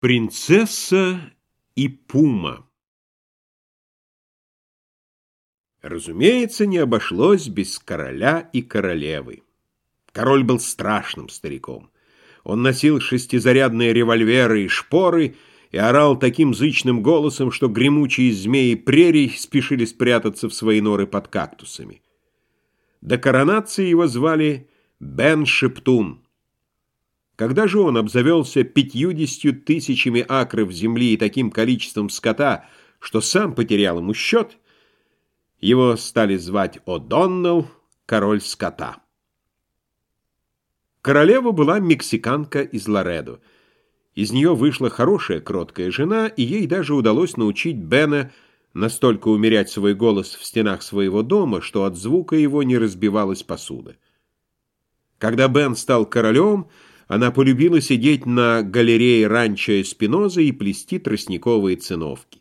Принцесса и пума Разумеется, не обошлось без короля и королевы. Король был страшным стариком. Он носил шестизарядные револьверы и шпоры и орал таким зычным голосом, что гремучие змеи прерий спешили спрятаться в свои норы под кактусами. До коронации его звали Бен Шептун. Когда же он обзавелся пятьюдесятью тысячами акров земли и таким количеством скота, что сам потерял ему счет, его стали звать О'Доннелл, король скота. Королева была мексиканка из Лоредо. Из нее вышла хорошая кроткая жена, и ей даже удалось научить Бена настолько умерять свой голос в стенах своего дома, что от звука его не разбивалась посуда. Когда Бен стал королем, она полюбила сидеть на галерее ранчо Эспиноза и плести тростниковые циновки.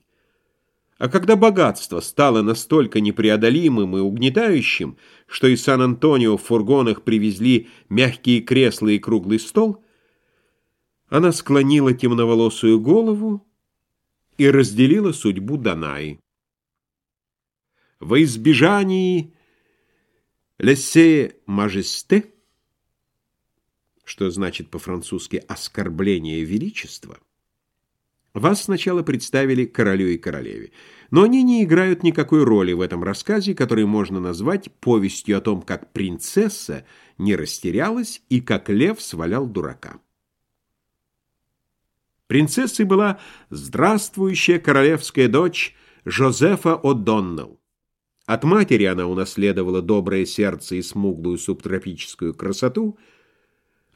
А когда богатство стало настолько непреодолимым и угнетающим, что из Сан-Антонио в фургонах привезли мягкие кресла и круглый стол, она склонила темноволосую голову и разделила судьбу Данаи. Во избежании «Лессе мажесте» что значит по-французски «оскорбление величества», вас сначала представили королю и королеве, но они не играют никакой роли в этом рассказе, который можно назвать повестью о том, как принцесса не растерялась и как лев свалял дурака. Принцессой была здравствующая королевская дочь Жозефа О'Доннелл. От матери она унаследовала доброе сердце и смуглую субтропическую красоту –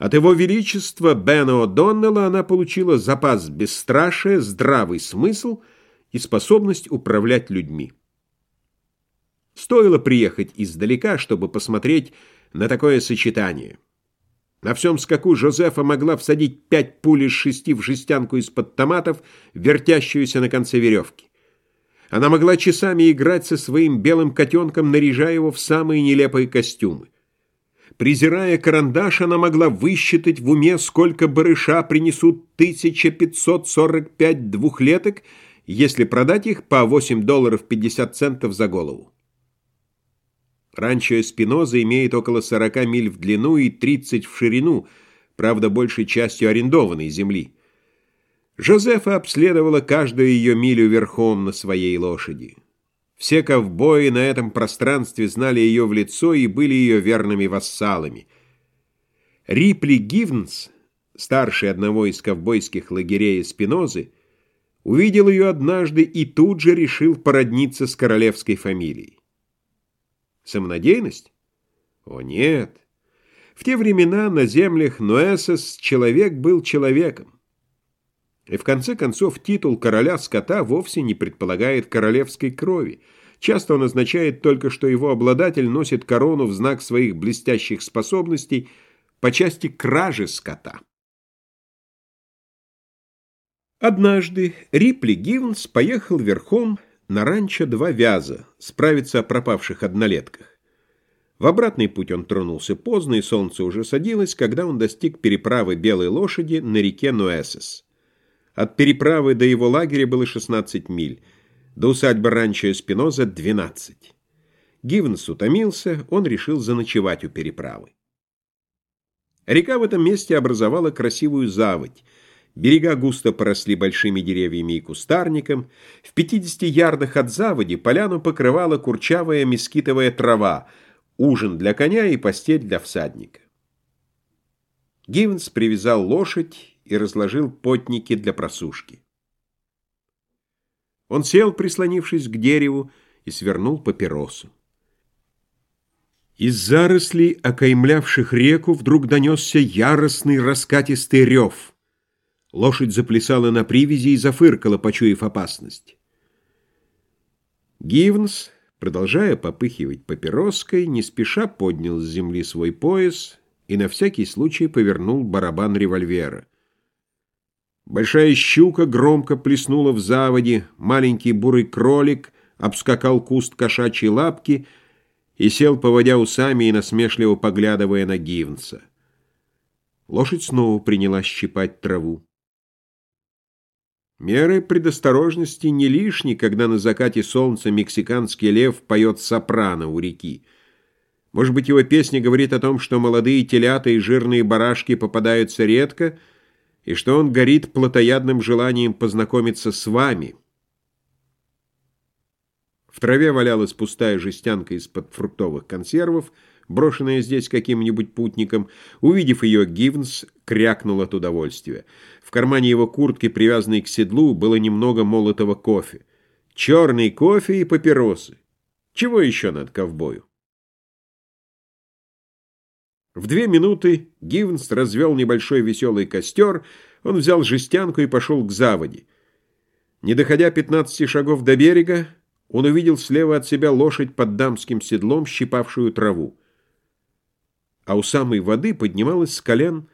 от его величества Бена О'Доннелла она получила запас бесстрашия, здравый смысл и способность управлять людьми. Стоило приехать издалека, чтобы посмотреть на такое сочетание. На всем скаку Жозефа могла всадить пять пуль из шести в жестянку из-под томатов, вертящуюся на конце веревки. Она могла часами играть со своим белым котенком, наряжая его в самые нелепые костюмы. Презирая карандаш, она могла высчитать в уме, сколько барыша принесут 1545 двухлеток, если продать их по 8 долларов 50 центов за голову. Ранчо Эспиноза имеет около 40 миль в длину и 30 в ширину, правда, большей частью арендованной земли. Жозефа обследовала каждую ее милю верхом на своей лошади. Все ковбои на этом пространстве знали ее в лицо и были ее верными вассалами. Рипли Гивнс, старший одного из ковбойских лагерей Спинозы, увидел ее однажды и тут же решил породниться с королевской фамилией. Самонадеянность? О, нет. В те времена на землях Ноэсос человек был человеком. И в конце концов титул короля скота вовсе не предполагает королевской крови. Часто он означает только, что его обладатель носит корону в знак своих блестящих способностей по части кражи скота. Однажды Рипли Гивнс поехал верхом на ранчо Два Вяза справиться о пропавших однолетках. В обратный путь он тронулся поздно, и солнце уже садилось, когда он достиг переправы Белой лошади на реке Нуэсес. От переправы до его лагеря было 16 миль, до усадьбы ранчо Эспиноза — 12. Гивенс утомился, он решил заночевать у переправы. Река в этом месте образовала красивую заводь. Берега густо поросли большими деревьями и кустарником. В 50 ярдах от заводи поляну покрывала курчавая мескитовая трава, ужин для коня и постель для всадника. Гивенс привязал лошадь и разложил потники для просушки. Он сел, прислонившись к дереву, и свернул папиросу. Из зарослей, окаймлявших реку, вдруг донесся яростный раскатистый рев. Лошадь заплясала на привязи и зафыркала, почуяв опасность. Гивнс, продолжая попыхивать папироской, не спеша поднял с земли свой пояс и на всякий случай повернул барабан револьвера. Большая щука громко плеснула в заводе, маленький бурый кролик обскакал куст кошачьей лапки и сел, поводя усами и насмешливо поглядывая на Гивнса. Лошадь снова принялась щипать траву. Меры предосторожности не лишни, когда на закате солнца мексиканский лев поет сопрано у реки. Может быть, его песня говорит о том, что молодые телята и жирные барашки попадаются редко, и что он горит плотоядным желанием познакомиться с вами. В траве валялась пустая жестянка из-под фруктовых консервов, брошенная здесь каким-нибудь путником. Увидев ее, Гивнс крякнул от удовольствия. В кармане его куртки, привязанной к седлу, было немного молотого кофе. Черный кофе и папиросы. Чего еще над ковбою? В две минуты Гивнс развел небольшой веселый костер, он взял жестянку и пошел к заводе. Не доходя пятнадцати шагов до берега, он увидел слева от себя лошадь под дамским седлом, щипавшую траву а у самой воды поднималась с колен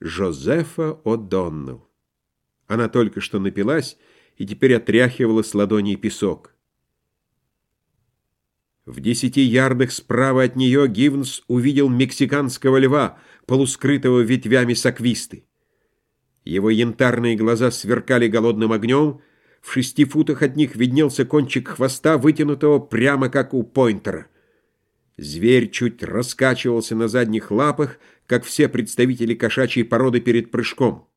Жозефа О'Доннелл. Она только что напилась и теперь отряхивала с ладоней песок. В десяти ярдах справа от нее Гивнс увидел мексиканского льва, полускрытого ветвями саквисты. Его янтарные глаза сверкали голодным огнем, в шести футах от них виднелся кончик хвоста, вытянутого прямо как у пойнтера. Зверь чуть раскачивался на задних лапах, как все представители кошачьей породы перед прыжком.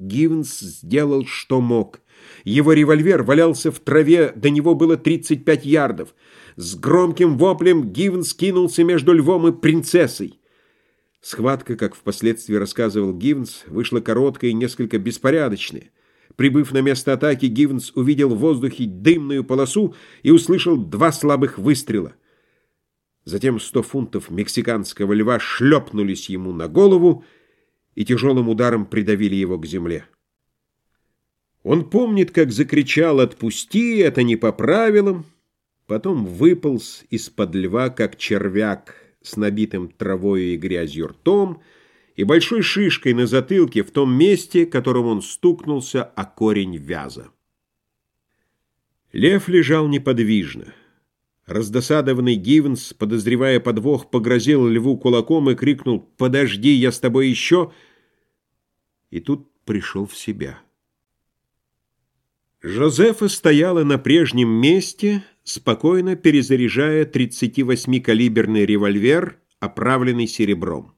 Гивенс сделал, что мог. Его револьвер валялся в траве, до него было 35 ярдов. С громким воплем Гивенс кинулся между львом и принцессой. Схватка, как впоследствии рассказывал Гивенс, вышла короткая и несколько беспорядочная. Прибыв на место атаки, Гивенс увидел в воздухе дымную полосу и услышал два слабых выстрела. Затем сто фунтов мексиканского льва шлепнулись ему на голову и тяжелым ударом придавили его к земле. Он помнит, как закричал «Отпусти, это не по правилам!» Потом выполз из-под льва, как червяк, с набитым травою и грязью ртом, и большой шишкой на затылке в том месте, которым он стукнулся о корень вяза. Лев лежал неподвижно. Раздосадованный Гивенс, подозревая подвох, погрозил льву кулаком и крикнул «Подожди, я с тобой еще!» И тут пришел в себя. Жозефа стояла на прежнем месте, спокойно перезаряжая 38-калиберный револьвер, оправленный серебром.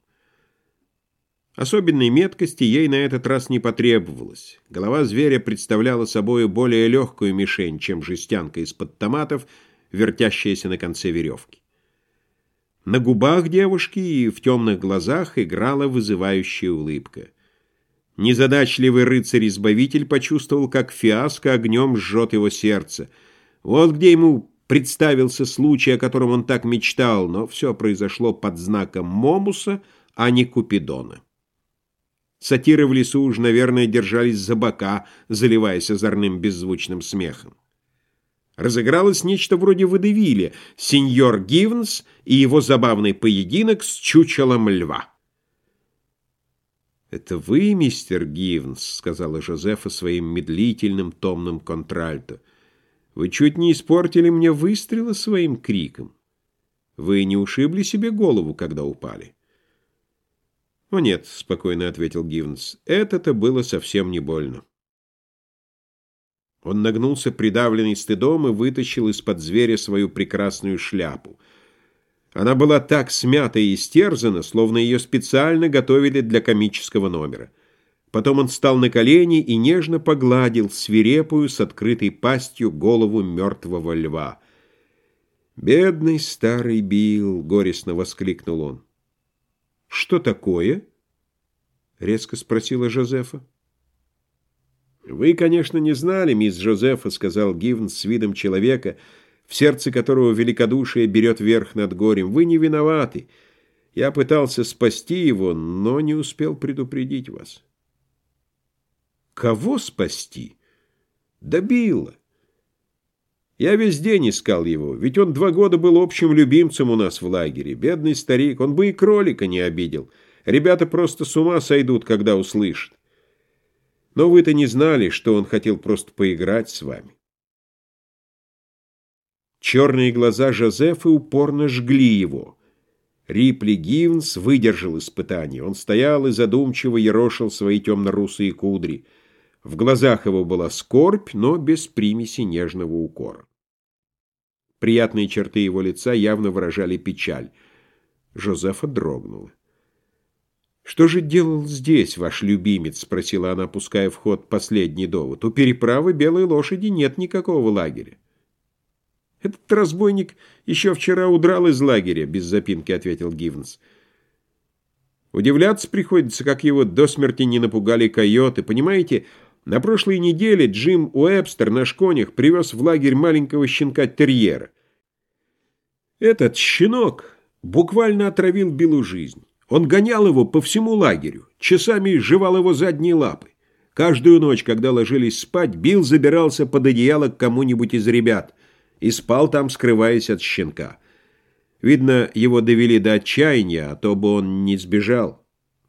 Особенной меткости ей на этот раз не потребовалось. Голова зверя представляла собой более легкую мишень, чем жестянка из-под томатов, вертящаяся на конце веревки. На губах девушки и в темных глазах играла вызывающая улыбка. Незадачливый рыцарь-избавитель почувствовал, как фиаско огнем жжет его сердце. Вот где ему представился случай, о котором он так мечтал, но все произошло под знаком Момуса, а не Купидона. Сатиры в лесу уж, наверное, держались за бока, заливаясь озорным беззвучным смехом. Разыгралось нечто вроде водевиля «Сеньор Гивнс и его забавный поединок с чучелом льва». «Это вы, мистер Гивнс», — сказала Жозефа своим медлительным томным контральто. «Вы чуть не испортили мне выстрела своим криком. Вы не ушибли себе голову, когда упали?» «О нет», — спокойно ответил Гивнс, — «это-то было совсем не больно». Он нагнулся, придавленный стыдом, и вытащил из-под зверя свою прекрасную шляпу. Она была так смята и истерзана, словно ее специально готовили для комического номера. Потом он встал на колени и нежно погладил свирепую с открытой пастью голову мертвого льва. «Бедный старый Билл!» — горестно воскликнул он. «Что такое?» — резко спросила Жозефа. «Вы, конечно, не знали, мисс Жозефа», — сказал Гивн с видом человека, в сердце которого великодушие берет верх над горем. «Вы не виноваты. Я пытался спасти его, но не успел предупредить вас». «Кого спасти?» «Да. Я весь день искал его, ведь он два года был общим любимцем у нас в лагере. Бедный старик, он бы и кролика не обидел. Ребята просто с ума сойдут, когда услышат. Но вы-то не знали, что он хотел просто поиграть с вами. Черные глаза Жозефы упорно жгли его. Рипли Гивнс выдержал испытание. Он стоял и задумчиво ерошил свои темно-русые кудри. В глазах его была скорбь, но без примеси нежного укора. Приятные черты его лица явно выражали печаль. Жозефа дрогнула. «Что же делал здесь ваш любимец?» — спросила она, пуская в ход последний довод. «У переправы Белой лошади нет никакого лагеря». «Этот разбойник еще вчера удрал из лагеря», — без запинки ответил Гивнс. «Удивляться приходится, как его до смерти не напугали койоты. Понимаете, на прошлой неделе Джим Уэбстер на шконях привез в лагерь маленького щенка-терьера. Этот щенок буквально отравил Биллу жизнь. Он гонял его по всему лагерю, часами жевал его задние лапы. Каждую ночь, когда ложились спать, Билл забирался под одеяло к кому-нибудь из ребят и спал там, скрываясь от щенка. Видно, его довели до отчаяния, а то бы он не сбежал.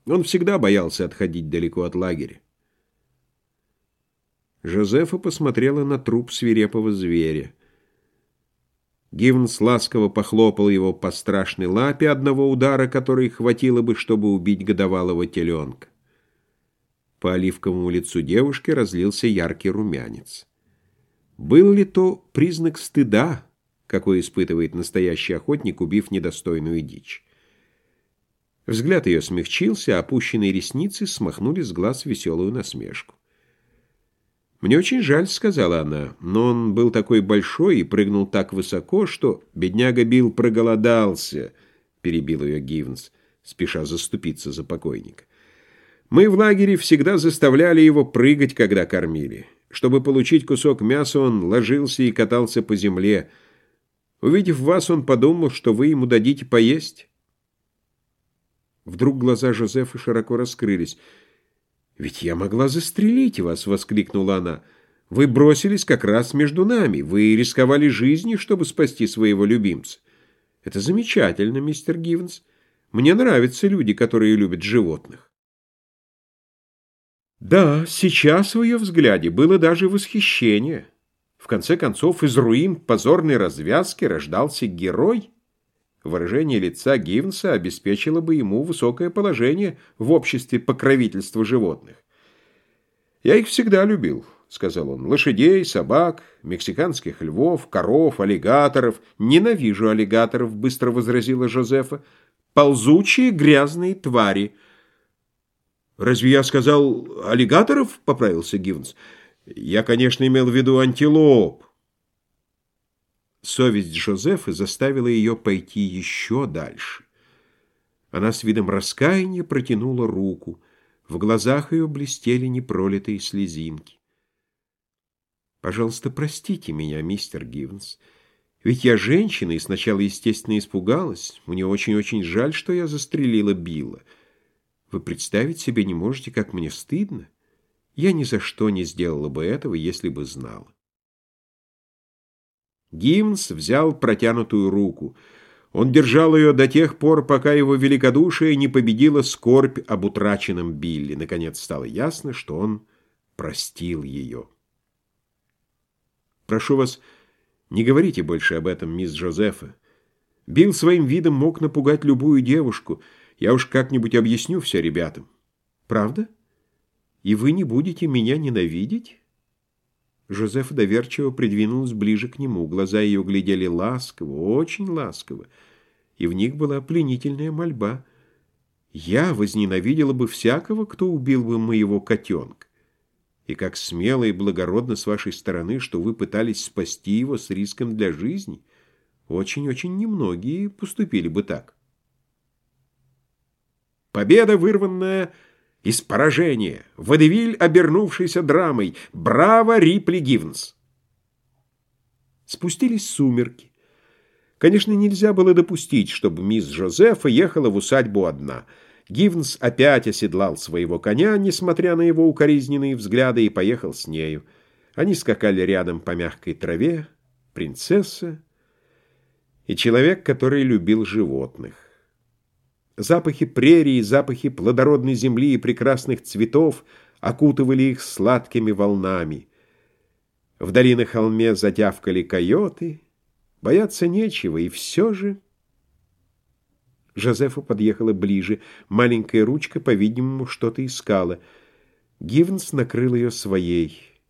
Он всегда боялся отходить далеко от лагеря. Жозефа посмотрела на труп свирепого зверя. Гивнс ласково похлопал его по страшной лапе одного удара, который хватило бы, чтобы убить годовалого теленка. По оливковому лицу девушки разлился яркий румянец. Был ли то признак стыда, какой испытывает настоящий охотник, убив недостойную дичь? Взгляд ее смягчился, а опущенные ресницы смахнули с глаз веселую насмешку. «Мне очень жаль», — сказала она, — «но он был такой большой и прыгнул так высоко, что бедняга Билл проголодался», — перебил ее Гивнс, спеша заступиться за покойника. «Мы в лагере всегда заставляли его прыгать, когда кормили. Чтобы получить кусок мяса, он ложился и катался по земле. Увидев вас, он подумал, что вы ему дадите поесть». Вдруг глаза Жозефа широко раскрылись — «Ведь я могла застрелить вас!» — воскликнула она. «Вы бросились как раз между нами. Вы рисковали жизнью, чтобы спасти своего любимца. Это замечательно, мистер Гивенс. Мне нравятся люди, которые любят животных». Да, сейчас в ее взгляде было даже восхищение. В конце концов, из руин позорной развязки рождался герой — Выражение лица Гивнса обеспечило бы ему высокое положение в обществе покровительства животных. «Я их всегда любил», — сказал он. «Лошадей, собак, мексиканских львов, коров, аллигаторов. Ненавижу аллигаторов», — быстро возразила Жозефа. «Ползучие грязные твари». «Разве я сказал аллигаторов?» — поправился Гивнс. «Я, конечно, имел в виду антилоп». Совесть Жозефы заставила ее пойти еще дальше. Она с видом раскаяния протянула руку. В глазах ее блестели непролитые слезинки. «Пожалуйста, простите меня, мистер Гивнс. Ведь я женщина и сначала, естественно, испугалась. Мне очень-очень жаль, что я застрелила Билла. Вы представить себе не можете, как мне стыдно. Я ни за что не сделала бы этого, если бы знала». Гимнс взял протянутую руку. Он держал ее до тех пор, пока его великодушие не победило скорбь об утраченном Билли. Наконец стало ясно, что он простил ее. «Прошу вас, не говорите больше об этом, мисс Джозефа. Билл своим видом мог напугать любую девушку. Я уж как-нибудь объясню все ребятам. Правда? И вы не будете меня ненавидеть?» Жозефа доверчиво придвинулась ближе к нему. Глаза ее глядели ласково, очень ласково, и в них была пленительная мольба. «Я возненавидела бы всякого, кто убил бы моего котенка. И как смело и благородно с вашей стороны, что вы пытались спасти его с риском для жизни. Очень-очень немногие поступили бы так». Победа, вырванная из поражения. Водевиль, обернувшийся драмой. Браво, Рипли Гивнс! Спустились сумерки. Конечно, нельзя было допустить, чтобы мисс Жозефа ехала в усадьбу одна. Гивнс опять оседлал своего коня, несмотря на его укоризненные взгляды, и поехал с нею. Они скакали рядом по мягкой траве, принцесса и человек, который любил животных. Запахи прерии, запахи плодородной земли и прекрасных цветов окутывали их сладкими волнами. Вдали на холме затявкали койоты. Бояться нечего, и все же... Жозефа подъехала ближе. Маленькая ручка, по-видимому, что-то искала. Гивенс накрыл ее своей.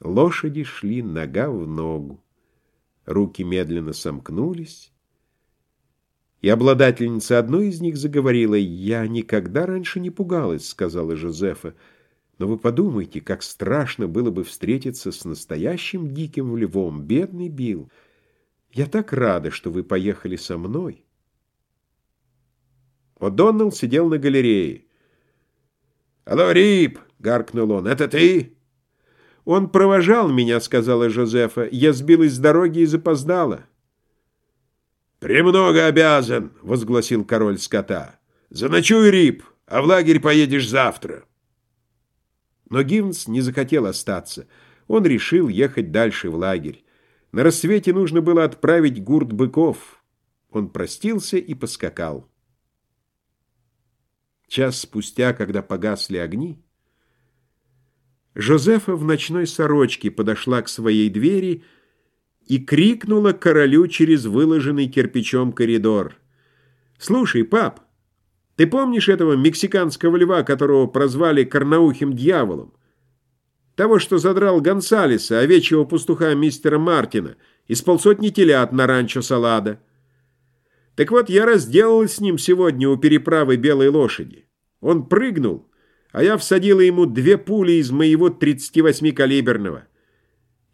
Лошади шли нога в ногу. Руки медленно сомкнулись, и обладательница одной из них заговорила. «Я никогда раньше не пугалась», — сказала Жозефа. «Но вы подумайте, как страшно было бы встретиться с настоящим диким львом, бедный Билл. Я так рада, что вы поехали со мной». О'Доннелл сидел на галерее. «Алло, Рип!» — гаркнул он. «Это ты?» «Он провожал меня», — сказала Жозефа. «Я сбилась с дороги и запоздала». «Премного обязан», — возгласил король скота. «Заночуй, Рип, а в лагерь поедешь завтра». Но Гивнс не захотел остаться. Он решил ехать дальше в лагерь. На рассвете нужно было отправить гурт быков. Он простился и поскакал. Час спустя, когда погасли огни, Жозефа в ночной сорочке подошла к своей двери и крикнула королю через выложенный кирпичом коридор. «Слушай, пап, ты помнишь этого мексиканского льва, которого прозвали Карнаухим дьяволом? Того, что задрал Гонсалеса, овечьего пастуха мистера Мартина, из полсотни телят на ранчо Салада. Так вот, я разделалась с ним сегодня у переправы Белой лошади. Он прыгнул» а я всадила ему две пули из моего 38-калиберного.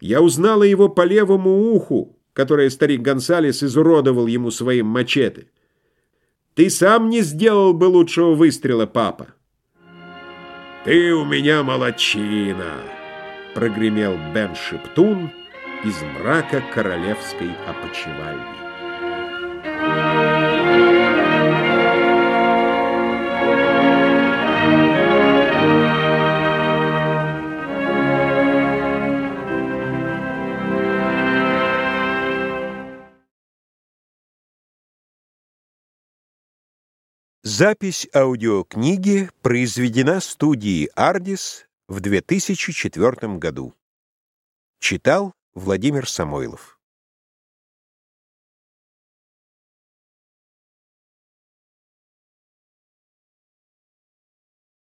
Я узнала его по левому уху, которое старик Гонсалес изуродовал ему своим мачете. Ты сам не сделал бы лучшего выстрела, папа. «Ты у меня молодчина!» — прогремел Бен Шептун из мрака королевской опочивальни. Запись аудиокниги произведена студией «Ардис» в 2004 году. Читал Владимир Самойлов.